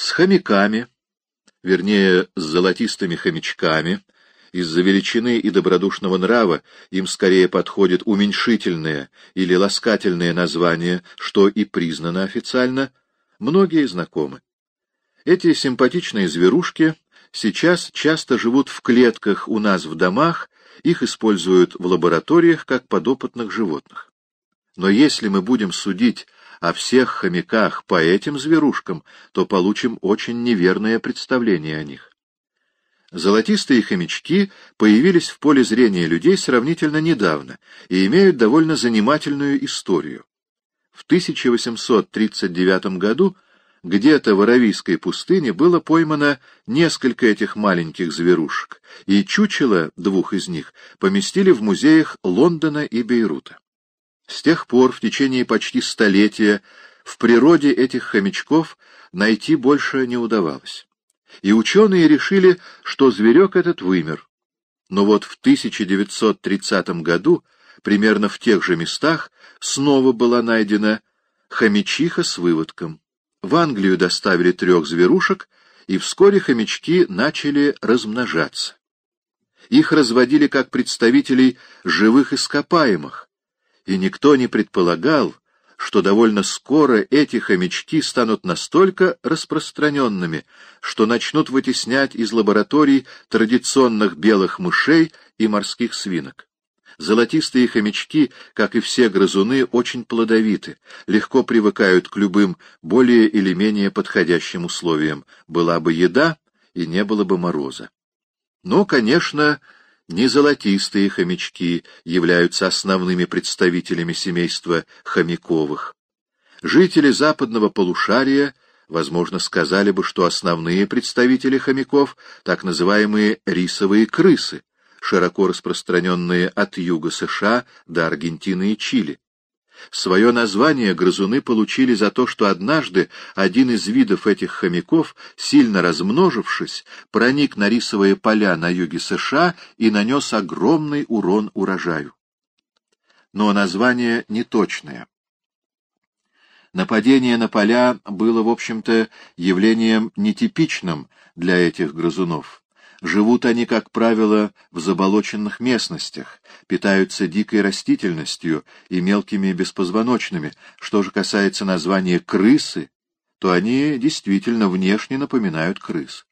С хомяками, вернее, с золотистыми хомячками, из-за величины и добродушного нрава им скорее подходит уменьшительное или ласкательное название, что и признано официально, многие знакомы. Эти симпатичные зверушки сейчас часто живут в клетках у нас в домах, их используют в лабораториях как подопытных животных. Но если мы будем судить о всех хомяках по этим зверушкам, то получим очень неверное представление о них. Золотистые хомячки появились в поле зрения людей сравнительно недавно и имеют довольно занимательную историю. В 1839 году где-то в Аравийской пустыне было поймано несколько этих маленьких зверушек, и чучело двух из них поместили в музеях Лондона и Бейрута. С тех пор, в течение почти столетия, в природе этих хомячков найти больше не удавалось. И ученые решили, что зверек этот вымер. Но вот в 1930 году, примерно в тех же местах, снова была найдена хомячиха с выводком. В Англию доставили трех зверушек, и вскоре хомячки начали размножаться. Их разводили как представителей живых ископаемых, и никто не предполагал, что довольно скоро эти хомячки станут настолько распространенными, что начнут вытеснять из лабораторий традиционных белых мышей и морских свинок. Золотистые хомячки, как и все грызуны, очень плодовиты, легко привыкают к любым более или менее подходящим условиям. Была бы еда, и не было бы мороза. Но, конечно, не золотистые хомячки являются основными представителями семейства хомяковых. Жители западного полушария, возможно, сказали бы, что основные представители хомяков — так называемые рисовые крысы, широко распространенные от юга США до Аргентины и Чили. Свое название грызуны получили за то, что однажды один из видов этих хомяков, сильно размножившись, проник на рисовые поля на юге США и нанес огромный урон урожаю. Но название неточное. Нападение на поля было, в общем-то, явлением нетипичным для этих грызунов. Живут они, как правило, в заболоченных местностях, питаются дикой растительностью и мелкими беспозвоночными. Что же касается названия крысы, то они действительно внешне напоминают крыс.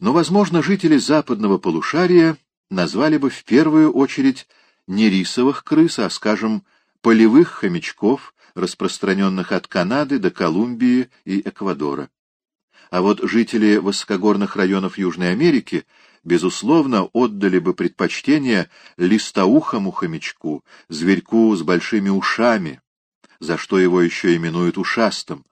Но, возможно, жители западного полушария назвали бы в первую очередь не рисовых крыс, а, скажем, полевых хомячков, распространенных от Канады до Колумбии и Эквадора. А вот жители высокогорных районов Южной Америки, безусловно, отдали бы предпочтение листоухому хомячку, зверьку с большими ушами, за что его еще именуют ушастым,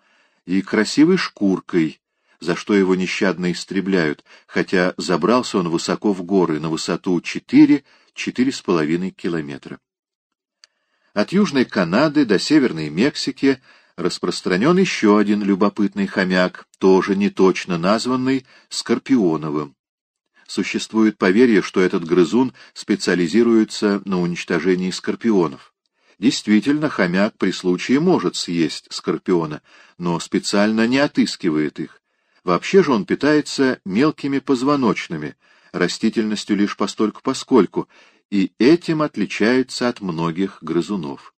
и красивой шкуркой, за что его нещадно истребляют, хотя забрался он высоко в горы, на высоту 4-4,5 километра. От Южной Канады до Северной Мексики распространен еще один любопытный хомяк, тоже неточно названный Скорпионовым. Существует поверье, что этот грызун специализируется на уничтожении скорпионов. Действительно, хомяк при случае может съесть скорпиона, но специально не отыскивает их. Вообще же он питается мелкими позвоночными, растительностью лишь постольку-поскольку, и этим отличается от многих грызунов.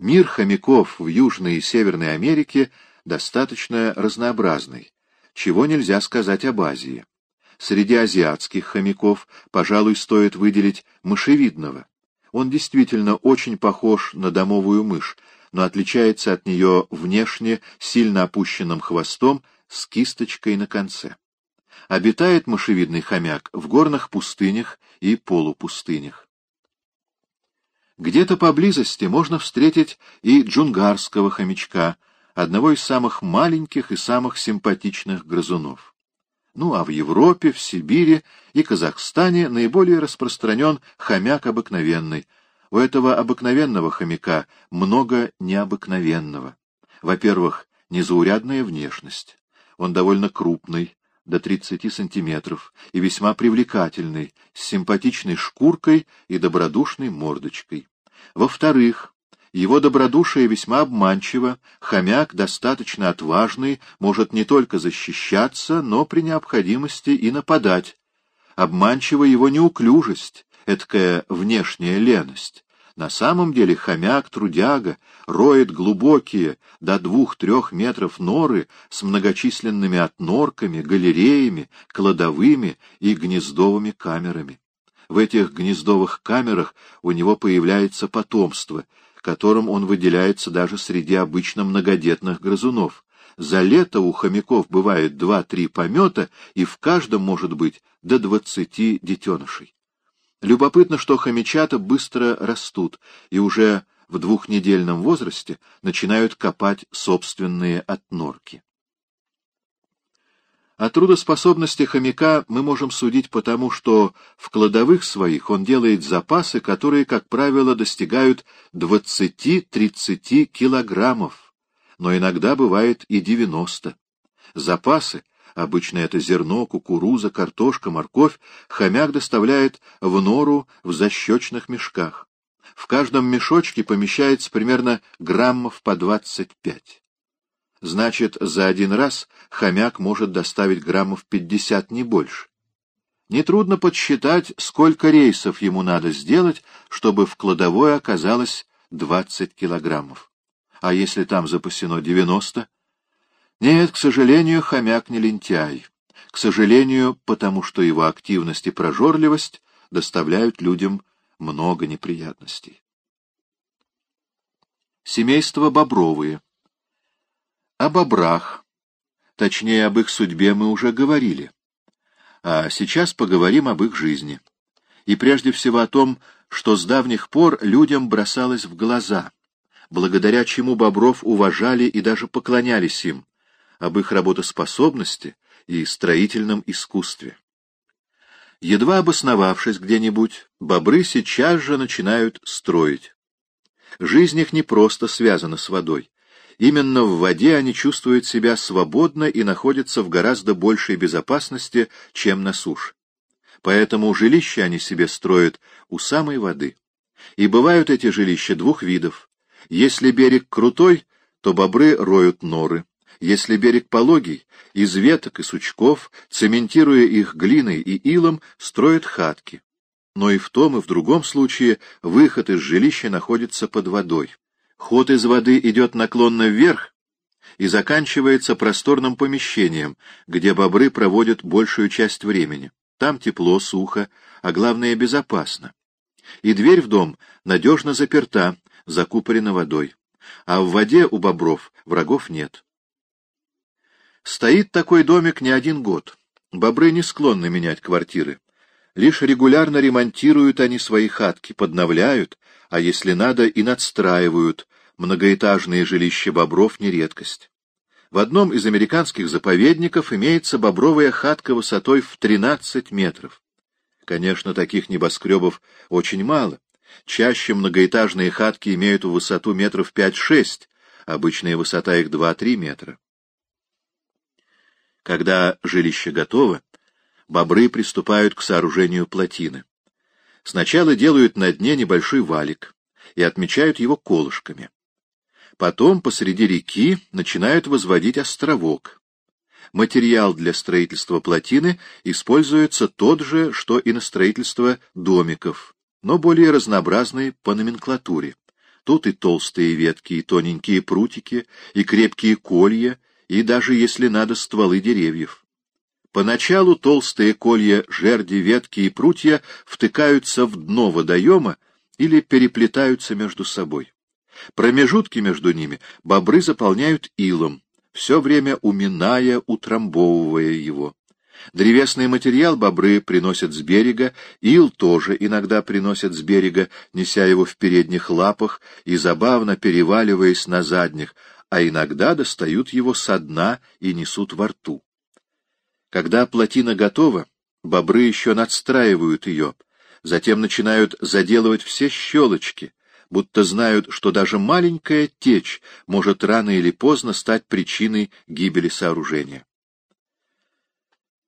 Мир хомяков в Южной и Северной Америке достаточно разнообразный, чего нельзя сказать об Азии. Среди азиатских хомяков, пожалуй, стоит выделить мышевидного. Он действительно очень похож на домовую мышь, но отличается от нее внешне сильно опущенным хвостом с кисточкой на конце. Обитает мышевидный хомяк в горных пустынях и полупустынях. Где-то поблизости можно встретить и джунгарского хомячка, одного из самых маленьких и самых симпатичных грызунов. Ну а в Европе, в Сибири и Казахстане наиболее распространен хомяк обыкновенный. У этого обыкновенного хомяка много необыкновенного. Во-первых, незаурядная внешность. Он довольно крупный, до 30 сантиметров, и весьма привлекательный, с симпатичной шкуркой и добродушной мордочкой. Во-вторых, Его добродушие весьма обманчиво, хомяк, достаточно отважный, может не только защищаться, но при необходимости и нападать. Обманчива его неуклюжесть, эткая внешняя леность. На самом деле хомяк, трудяга, роет глубокие, до двух-трех метров норы с многочисленными отнорками, галереями, кладовыми и гнездовыми камерами. В этих гнездовых камерах у него появляется потомство, которым он выделяется даже среди обычно многодетных грызунов. За лето у хомяков бывает два-три помета, и в каждом может быть до двадцати детенышей. Любопытно, что хомячата быстро растут и уже в двухнедельном возрасте начинают копать собственные отнорки. О трудоспособности хомяка мы можем судить потому, что в кладовых своих он делает запасы, которые, как правило, достигают 20-30 килограммов, но иногда бывает и 90. Запасы, обычно это зерно, кукуруза, картошка, морковь, хомяк доставляет в нору в защечных мешках. В каждом мешочке помещается примерно граммов по 25. Значит, за один раз хомяк может доставить граммов 50, не больше. Нетрудно подсчитать, сколько рейсов ему надо сделать, чтобы в кладовой оказалось 20 килограммов. А если там запасено 90? Нет, к сожалению, хомяк не лентяй. К сожалению, потому что его активность и прожорливость доставляют людям много неприятностей. Семейство бобровые. О бобрах, точнее, об их судьбе мы уже говорили. А сейчас поговорим об их жизни. И прежде всего о том, что с давних пор людям бросалось в глаза, благодаря чему бобров уважали и даже поклонялись им, об их работоспособности и строительном искусстве. Едва обосновавшись где-нибудь, бобры сейчас же начинают строить. Жизнь их не просто связана с водой. Именно в воде они чувствуют себя свободно и находятся в гораздо большей безопасности, чем на суше. Поэтому жилища они себе строят у самой воды. И бывают эти жилища двух видов. Если берег крутой, то бобры роют норы. Если берег пологий, из веток и сучков, цементируя их глиной и илом, строят хатки. Но и в том, и в другом случае выход из жилища находится под водой. Ход из воды идет наклонно вверх и заканчивается просторным помещением, где бобры проводят большую часть времени. Там тепло, сухо, а главное — безопасно. И дверь в дом надежно заперта, закупорена водой. А в воде у бобров врагов нет. Стоит такой домик не один год. Бобры не склонны менять квартиры. Лишь регулярно ремонтируют они свои хатки, подновляют, а если надо и надстраивают, многоэтажные жилища бобров не редкость. В одном из американских заповедников имеется бобровая хатка высотой в 13 метров. Конечно, таких небоскребов очень мало. Чаще многоэтажные хатки имеют высоту метров 5-6, обычная высота их 2-3 метра. Когда жилище готово, бобры приступают к сооружению плотины. Сначала делают на дне небольшой валик и отмечают его колышками. Потом посреди реки начинают возводить островок. Материал для строительства плотины используется тот же, что и на строительство домиков, но более разнообразный по номенклатуре. Тут и толстые ветки, и тоненькие прутики, и крепкие колья, и даже, если надо, стволы деревьев. Поначалу толстые колья, жерди, ветки и прутья втыкаются в дно водоема или переплетаются между собой. Промежутки между ними бобры заполняют илом, все время уминая, утрамбовывая его. Древесный материал бобры приносят с берега, ил тоже иногда приносят с берега, неся его в передних лапах и забавно переваливаясь на задних, а иногда достают его со дна и несут во рту. Когда плотина готова, бобры еще надстраивают ее, затем начинают заделывать все щелочки, будто знают, что даже маленькая течь может рано или поздно стать причиной гибели сооружения.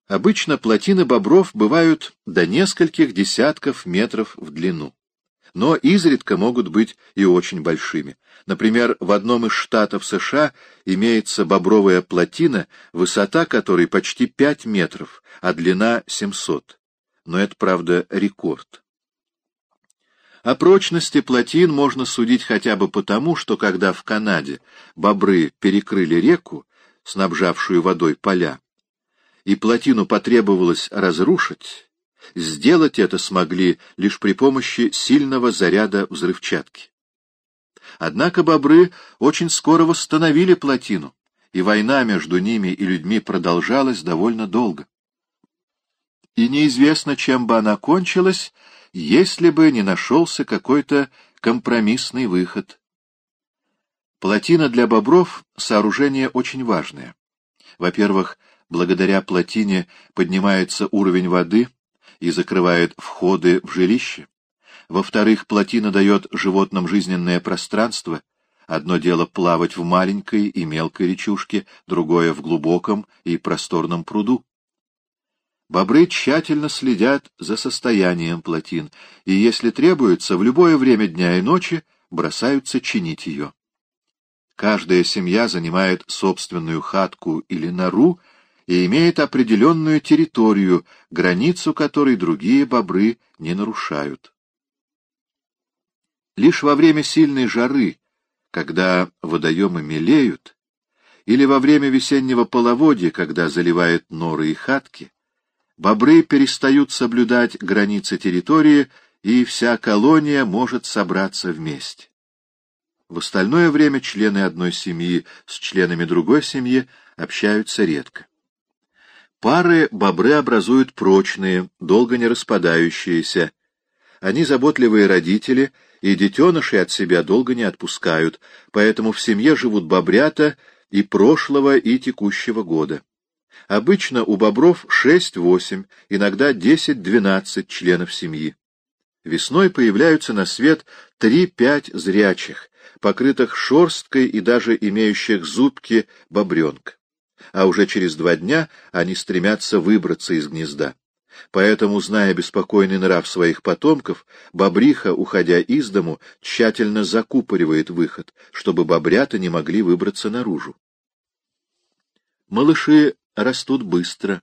Обычно плотины бобров бывают до нескольких десятков метров в длину. Но изредка могут быть и очень большими. Например, в одном из штатов США имеется бобровая плотина, высота которой почти 5 метров, а длина 700. Но это, правда, рекорд. О прочности плотин можно судить хотя бы потому, что когда в Канаде бобры перекрыли реку, снабжавшую водой поля, и плотину потребовалось разрушить, сделать это смогли лишь при помощи сильного заряда взрывчатки. Однако бобры очень скоро восстановили плотину, и война между ними и людьми продолжалась довольно долго. И неизвестно, чем бы она кончилась, если бы не нашелся какой-то компромиссный выход. Плотина для бобров — сооружение очень важное. Во-первых, благодаря плотине поднимается уровень воды и закрывает входы в жилище. Во-вторых, плотина дает животным жизненное пространство. Одно дело плавать в маленькой и мелкой речушке, другое — в глубоком и просторном пруду. Бобры тщательно следят за состоянием плотин, и, если требуется, в любое время дня и ночи бросаются чинить ее. Каждая семья занимает собственную хатку или нору и имеет определенную территорию, границу которой другие бобры не нарушают. Лишь во время сильной жары, когда водоемы мелеют, или во время весеннего половодья, когда заливает норы и хатки, бобры перестают соблюдать границы территории, и вся колония может собраться вместе. В остальное время члены одной семьи с членами другой семьи общаются редко. Пары бобры образуют прочные, долго не распадающиеся. Они заботливые родители, и детенышей от себя долго не отпускают, поэтому в семье живут бобрята и прошлого, и текущего года. Обычно у бобров 6-8, иногда 10-12 членов семьи. Весной появляются на свет 3-5 зрячих, покрытых шерсткой и даже имеющих зубки бобренка. А уже через два дня они стремятся выбраться из гнезда. Поэтому, зная беспокойный нрав своих потомков, бобриха, уходя из дому, тщательно закупоривает выход, чтобы бобрята не могли выбраться наружу. Малыши растут быстро,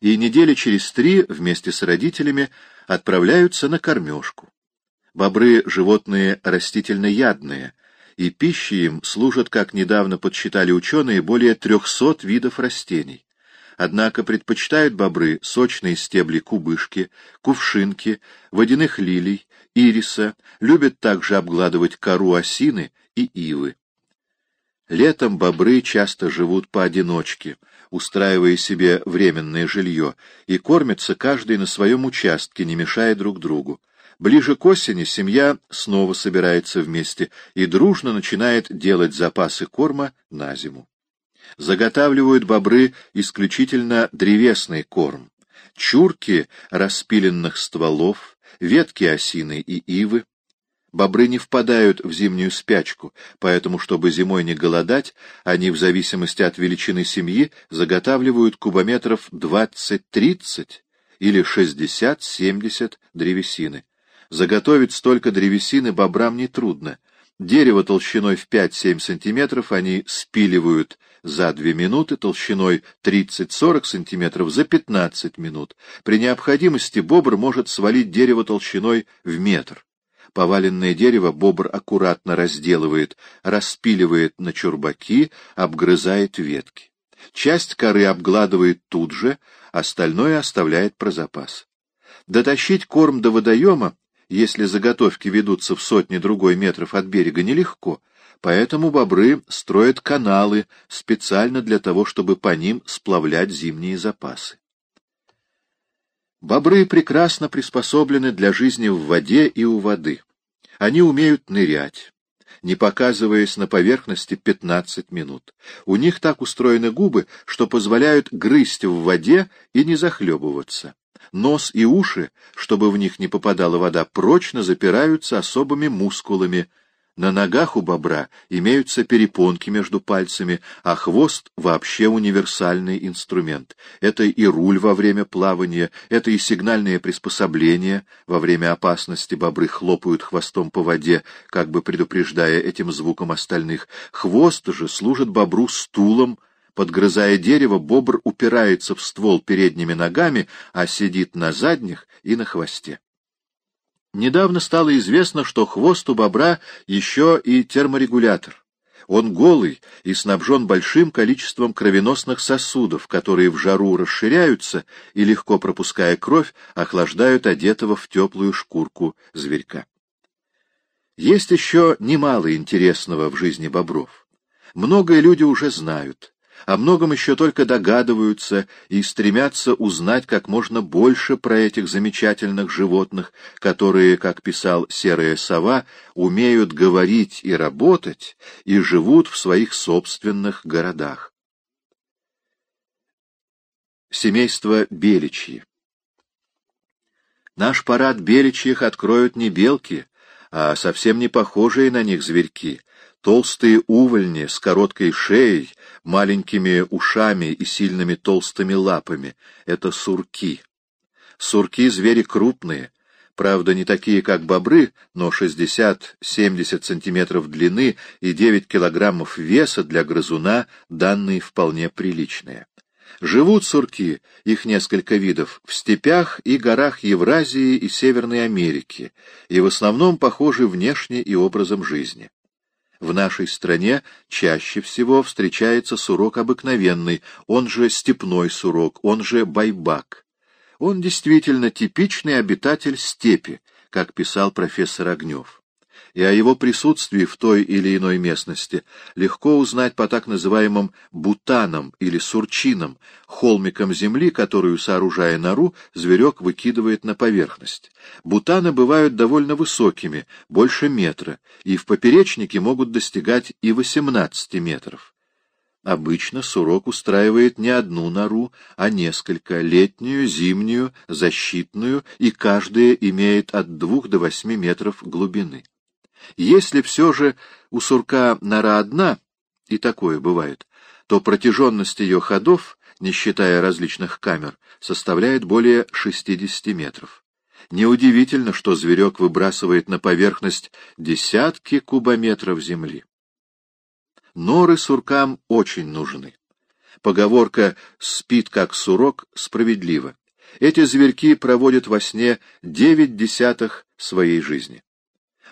и недели через три вместе с родителями отправляются на кормежку. Бобры — животные растительноядные, и пищей им служат, как недавно подсчитали ученые, более трехсот видов растений. Однако предпочитают бобры сочные стебли кубышки, кувшинки, водяных лилий, ириса, любят также обгладывать кору осины и ивы. Летом бобры часто живут поодиночке, устраивая себе временное жилье, и кормятся каждый на своем участке, не мешая друг другу. Ближе к осени семья снова собирается вместе и дружно начинает делать запасы корма на зиму. Заготавливают бобры исключительно древесный корм. Чурки распиленных стволов, ветки осины и ивы. Бобры не впадают в зимнюю спячку, поэтому, чтобы зимой не голодать, они, в зависимости от величины семьи, заготавливают кубометров 20-30 или 60-70 древесины. Заготовить столько древесины бобрам нетрудно. Дерево толщиной в 5-7 сантиметров они спиливают за 2 минуты, толщиной 30-40 сантиметров за 15 минут. При необходимости бобр может свалить дерево толщиной в метр. Поваленное дерево бобр аккуратно разделывает, распиливает на чурбаки, обгрызает ветки. Часть коры обгладывает тут же, остальное оставляет про запас. Дотащить корм до водоема если заготовки ведутся в сотни другой метров от берега, нелегко, поэтому бобры строят каналы специально для того, чтобы по ним сплавлять зимние запасы. Бобры прекрасно приспособлены для жизни в воде и у воды. Они умеют нырять, не показываясь на поверхности 15 минут. У них так устроены губы, что позволяют грызть в воде и не захлебываться. Нос и уши, чтобы в них не попадала вода, прочно запираются особыми мускулами. На ногах у бобра имеются перепонки между пальцами, а хвост вообще универсальный инструмент. Это и руль во время плавания, это и сигнальные приспособления. Во время опасности бобры хлопают хвостом по воде, как бы предупреждая этим звуком остальных. Хвост же служит бобру стулом, Подгрызая дерево, бобр упирается в ствол передними ногами, а сидит на задних и на хвосте. Недавно стало известно, что хвост у бобра еще и терморегулятор. Он голый и снабжен большим количеством кровеносных сосудов, которые в жару расширяются и, легко пропуская кровь, охлаждают одетого в теплую шкурку зверька. Есть еще немало интересного в жизни бобров. Многое люди уже знают, о многом еще только догадываются и стремятся узнать как можно больше про этих замечательных животных, которые, как писал Серая Сова, умеют говорить и работать и живут в своих собственных городах. Семейство Беличьи Наш парад беличьих откроют не белки, а совсем не похожие на них зверьки, толстые увольни с короткой шеей, маленькими ушами и сильными толстыми лапами — это сурки. Сурки — звери крупные, правда, не такие, как бобры, но 60-70 сантиметров длины и 9 килограммов веса для грызуна — данные вполне приличные. Живут сурки, их несколько видов, в степях и горах Евразии и Северной Америки, и в основном похожи внешне и образом жизни. В нашей стране чаще всего встречается сурок обыкновенный, он же степной сурок, он же байбак. Он действительно типичный обитатель степи, как писал профессор Огнев и о его присутствии в той или иной местности легко узнать по так называемым бутанам или сурчинам, холмикам земли, которую, сооружая нору, зверек выкидывает на поверхность. Бутаны бывают довольно высокими, больше метра, и в поперечнике могут достигать и 18 метров. Обычно сурок устраивает не одну нору, а несколько — летнюю, зимнюю, защитную, и каждая имеет от двух до восьми метров глубины. Если все же у сурка нора одна, и такое бывает, то протяженность ее ходов, не считая различных камер, составляет более 60 метров. Неудивительно, что зверек выбрасывает на поверхность десятки кубометров земли. Норы суркам очень нужны. Поговорка «спит как сурок» справедлива. Эти зверьки проводят во сне девять десятых своей жизни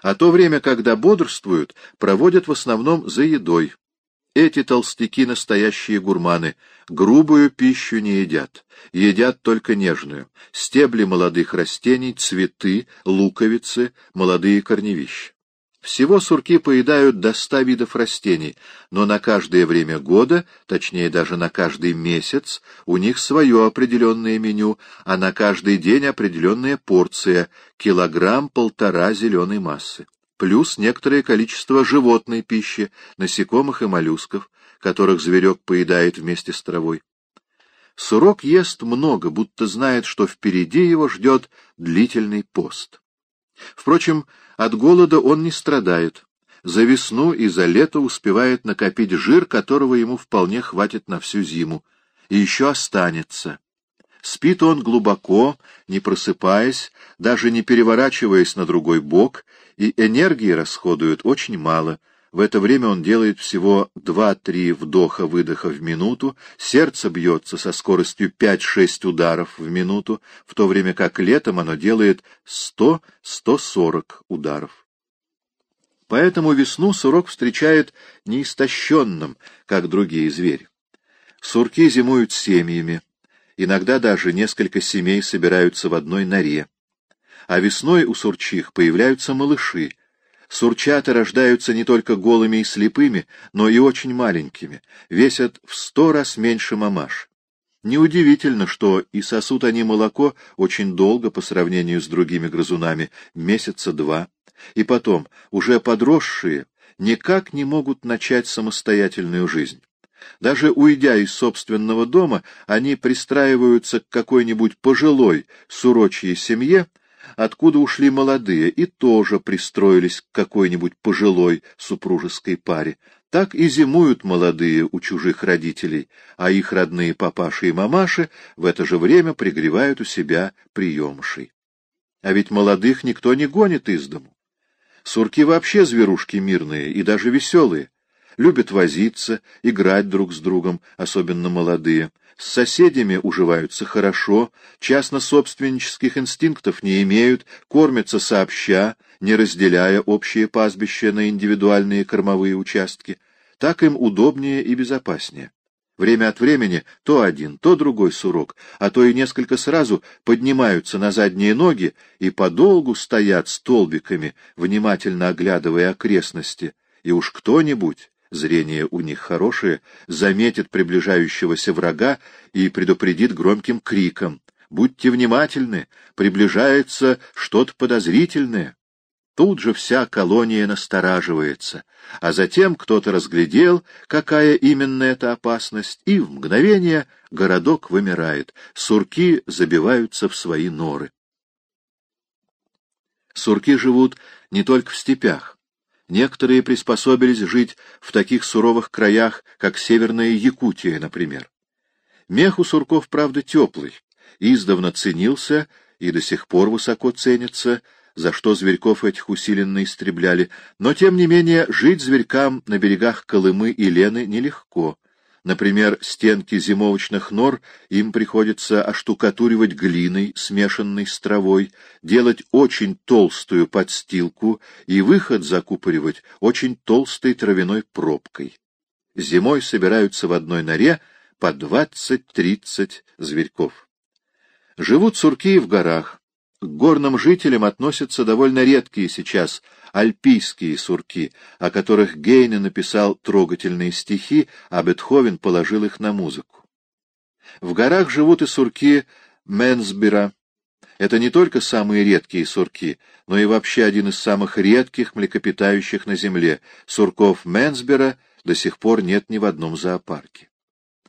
а то время, когда бодрствуют, проводят в основном за едой. Эти толстяки — настоящие гурманы, грубую пищу не едят, едят только нежную, стебли молодых растений, цветы, луковицы, молодые корневища. Всего сурки поедают до ста видов растений, но на каждое время года, точнее даже на каждый месяц, у них свое определенное меню, а на каждый день определенная порция, килограмм-полтора зеленой массы, плюс некоторое количество животной пищи, насекомых и моллюсков, которых зверек поедает вместе с травой. Сурок ест много, будто знает, что впереди его ждет длительный пост. Впрочем, от голода он не страдает. За весну и за лето успевает накопить жир, которого ему вполне хватит на всю зиму, и еще останется. Спит он глубоко, не просыпаясь, даже не переворачиваясь на другой бок, и энергии расходует очень мало — в это время он делает всего 2-3 вдоха-выдоха в минуту, сердце бьется со скоростью 5-6 ударов в минуту, в то время как летом оно делает 100-140 ударов. Поэтому весну сурок встречает неистощенным, как другие звери. Сурки зимуют семьями, иногда даже несколько семей собираются в одной норе. А весной у сурчих появляются малыши — Сурчата рождаются не только голыми и слепыми, но и очень маленькими, весят в сто раз меньше мамаш. Неудивительно, что и сосут они молоко очень долго по сравнению с другими грызунами, месяца два. И потом, уже подросшие, никак не могут начать самостоятельную жизнь. Даже уйдя из собственного дома, они пристраиваются к какой-нибудь пожилой сурочьей семье, откуда ушли молодые и тоже пристроились к какой-нибудь пожилой супружеской паре. Так и зимуют молодые у чужих родителей, а их родные папаши и мамаши в это же время пригревают у себя приемшей. А ведь молодых никто не гонит из дому. Сурки вообще зверушки мирные и даже веселые. Любят возиться, играть друг с другом, особенно молодые. С соседями уживаются хорошо, частно-собственнических инстинктов не имеют, кормятся сообща, не разделяя общее пастбище на индивидуальные кормовые участки. Так им удобнее и безопаснее. Время от времени то один, то другой сурок, а то и несколько сразу поднимаются на задние ноги и подолгу стоят столбиками, внимательно оглядывая окрестности, и уж кто-нибудь, зрение у них хорошее, заметит приближающегося врага и предупредит громким криком «Будьте внимательны! Приближается что-то подозрительное!» Тут же вся колония настораживается, а затем кто-то разглядел, какая именно эта опасность, и в мгновение городок вымирает, сурки забиваются в свои норы. Сурки живут не только в степях. Некоторые приспособились жить в таких суровых краях, как Северная Якутия, например. Мех у сурков, правда, теплый, издавна ценился и до сих пор высоко ценится, за что зверьков этих усиленно истребляли, но, тем не менее, жить зверькам на берегах Колымы и Лены нелегко. Например, стенки зимовочных нор им приходится оштукатуривать глиной, смешанной с травой, делать очень толстую подстилку и выход закупоривать очень толстой травяной пробкой. Зимой собираются в одной норе по двадцать-тридцать зверьков. Живут сурки в горах, к горным жителям относятся довольно редкие сейчас альпийские сурки, о которых Гейне написал трогательные стихи, а Бетховен положил их на музыку. В горах живут и сурки Менсбера. Это не только самые редкие сурки, но и вообще один из самых редких млекопитающих на Земле. Сурков Менсбера до сих пор нет ни в одном зоопарке.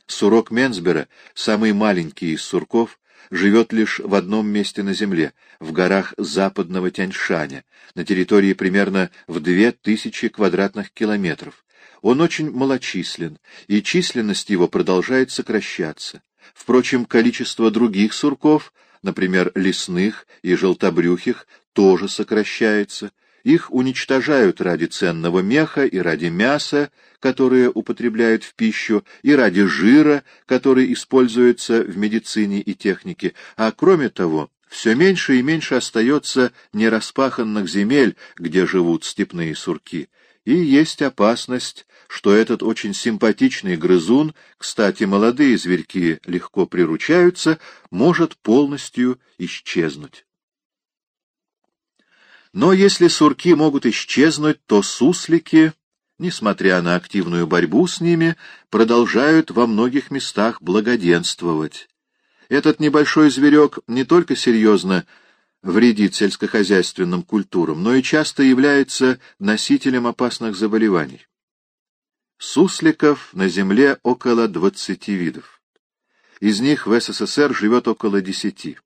Сурок Менсбера, самый маленький из сурков, живет лишь в одном месте на Земле, в горах западного Тяньшаня, на территории примерно в две тысячи квадратных километров. Он очень малочислен, и численность его продолжает сокращаться. Впрочем, количество других сурков, например, лесных и желтобрюхих, тоже сокращается, их уничтожают ради ценного меха и ради мяса, которое употребляют в пищу, и ради жира, который используется в медицине и технике, а кроме того, все меньше и меньше остается нераспаханных земель, где живут степные сурки, и есть опасность, что этот очень симпатичный грызун, кстати, молодые зверьки легко приручаются, может полностью исчезнуть. Но если сурки могут исчезнуть, то суслики, несмотря на активную борьбу с ними, продолжают во многих местах благоденствовать. Этот небольшой зверек не только серьезно вредит сельскохозяйственным культурам, но и часто является носителем опасных заболеваний. Сусликов на Земле около 20 видов. Из них в СССР живет около 10.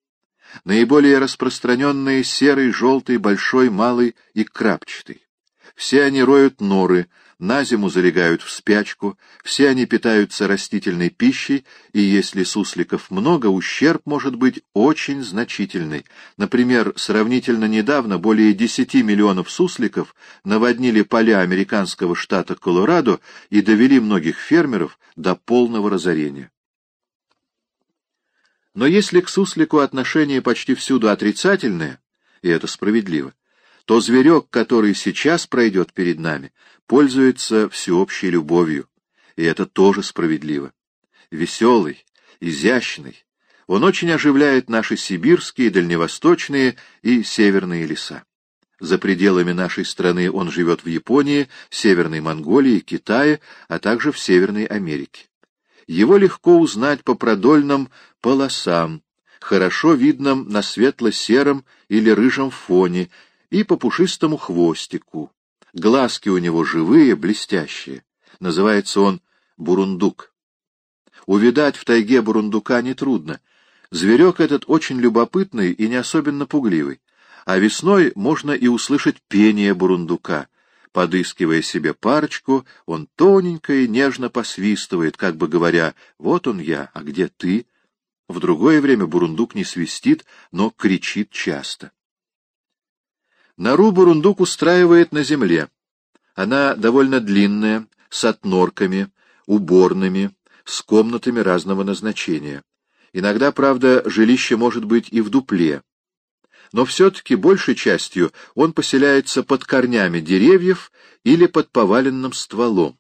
Наиболее распространенные серый, желтый, большой, малый и крапчатый. Все они роют норы, на зиму залегают в спячку, все они питаются растительной пищей, и если сусликов много, ущерб может быть очень значительный. Например, сравнительно недавно более 10 миллионов сусликов наводнили поля американского штата Колорадо и довели многих фермеров до полного разорения. Но если к суслику отношение почти всюду отрицательное, и это справедливо, то зверек, который сейчас пройдет перед нами, пользуется всеобщей любовью, и это тоже справедливо. Веселый, изящный, он очень оживляет наши сибирские, дальневосточные и северные леса. За пределами нашей страны он живет в Японии, Северной Монголии, Китае, а также в Северной Америке. Его легко узнать по продольным полосам, хорошо видным на светло-сером или рыжем фоне, и по пушистому хвостику. Глазки у него живые, блестящие. Называется он бурундук. Увидать в тайге бурундука нетрудно. Зверек этот очень любопытный и не особенно пугливый. а весной можно и услышать пение бурундука. Подыскивая себе парочку, он тоненько и нежно посвистывает, как бы говоря, «Вот он я, а где ты?» В другое время бурундук не свистит, но кричит часто. Нору бурундук устраивает на земле. Она довольно длинная, с отнорками, уборными, с комнатами разного назначения. Иногда, правда, жилище может быть и в дупле но все-таки большей частью он поселяется под корнями деревьев или под поваленным стволом.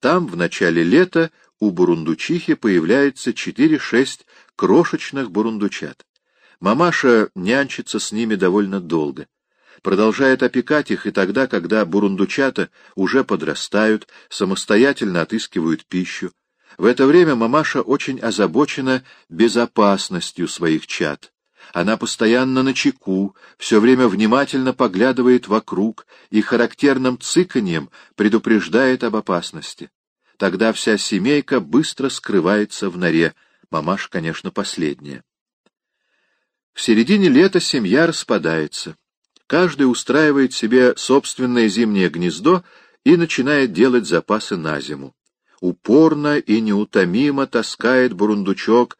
Там в начале лета у бурундучихи появляется 4-6 крошечных бурундучат. Мамаша нянчится с ними довольно долго. Продолжает опекать их и тогда, когда бурундучата уже подрастают, самостоятельно отыскивают пищу. В это время мамаша очень озабочена безопасностью своих чад она постоянно на чеку, все время внимательно поглядывает вокруг и характерным цыканьем предупреждает об опасности. Тогда вся семейка быстро скрывается в норе, мамаш, конечно, последняя. В середине лета семья распадается. Каждый устраивает себе собственное зимнее гнездо и начинает делать запасы на зиму. Упорно и неутомимо таскает бурундучок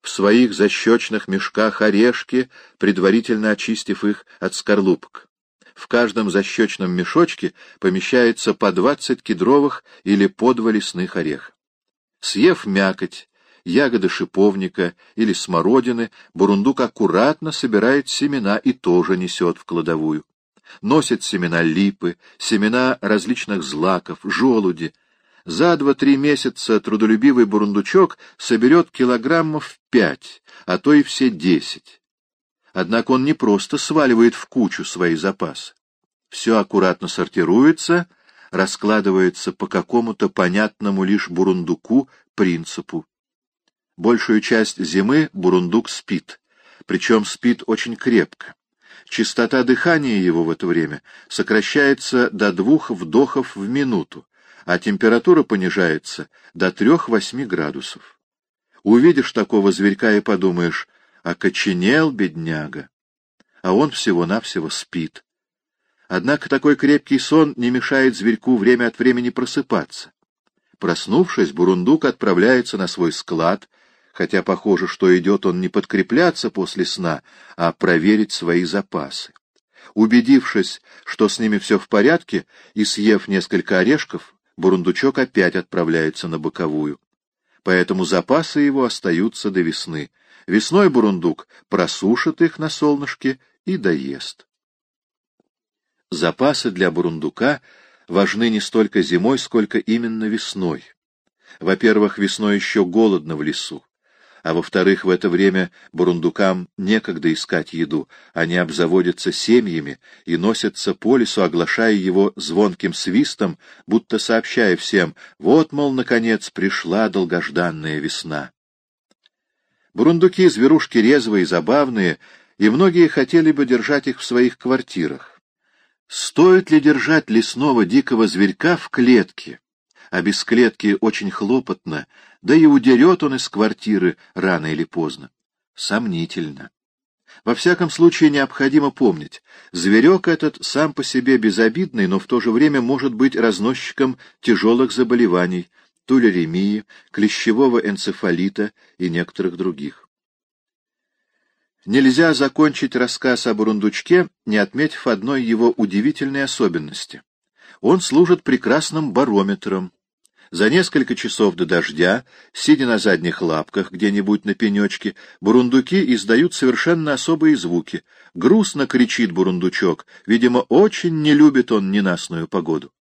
в своих защечных мешках орешки, предварительно очистив их от скорлупок. В каждом защечном мешочке помещается по двадцать кедровых или по два лесных ореха. Съев мякоть, ягоды шиповника или смородины, бурундук аккуратно собирает семена и тоже несет в кладовую. Носит семена липы, семена различных злаков, желуди, за два-три месяца трудолюбивый бурундучок соберет килограммов пять, а то и все десять. Однако он не просто сваливает в кучу свои запасы. Все аккуратно сортируется, раскладывается по какому-то понятному лишь бурундуку принципу. Большую часть зимы бурундук спит, причем спит очень крепко. Частота дыхания его в это время сокращается до двух вдохов в минуту, а температура понижается до трех-восьми градусов. Увидишь такого зверька и подумаешь, окоченел бедняга, а он всего-навсего спит. Однако такой крепкий сон не мешает зверьку время от времени просыпаться. Проснувшись, бурундук отправляется на свой склад, хотя похоже, что идет он не подкрепляться после сна, а проверить свои запасы. Убедившись, что с ними все в порядке, и съев несколько орешков, Бурундучок опять отправляется на боковую. Поэтому запасы его остаются до весны. Весной бурундук просушит их на солнышке и доест. Запасы для бурундука важны не столько зимой, сколько именно весной. Во-первых, весной еще голодно в лесу а во-вторых, в это время бурундукам некогда искать еду, они обзаводятся семьями и носятся по лесу, оглашая его звонким свистом, будто сообщая всем, вот, мол, наконец пришла долгожданная весна. Бурундуки — зверушки резвые забавные, и многие хотели бы держать их в своих квартирах. Стоит ли держать лесного дикого зверька в клетке? а без клетки очень хлопотно, да и удерет он из квартиры рано или поздно. Сомнительно. Во всяком случае, необходимо помнить, зверек этот сам по себе безобидный, но в то же время может быть разносчиком тяжелых заболеваний, тулеремии, клещевого энцефалита и некоторых других. Нельзя закончить рассказ о бурундучке, не отметив одной его удивительной особенности. Он служит прекрасным барометром, за несколько часов до дождя, сидя на задних лапках где-нибудь на пенечке, бурундуки издают совершенно особые звуки. Грустно кричит бурундучок, видимо, очень не любит он ненастную погоду.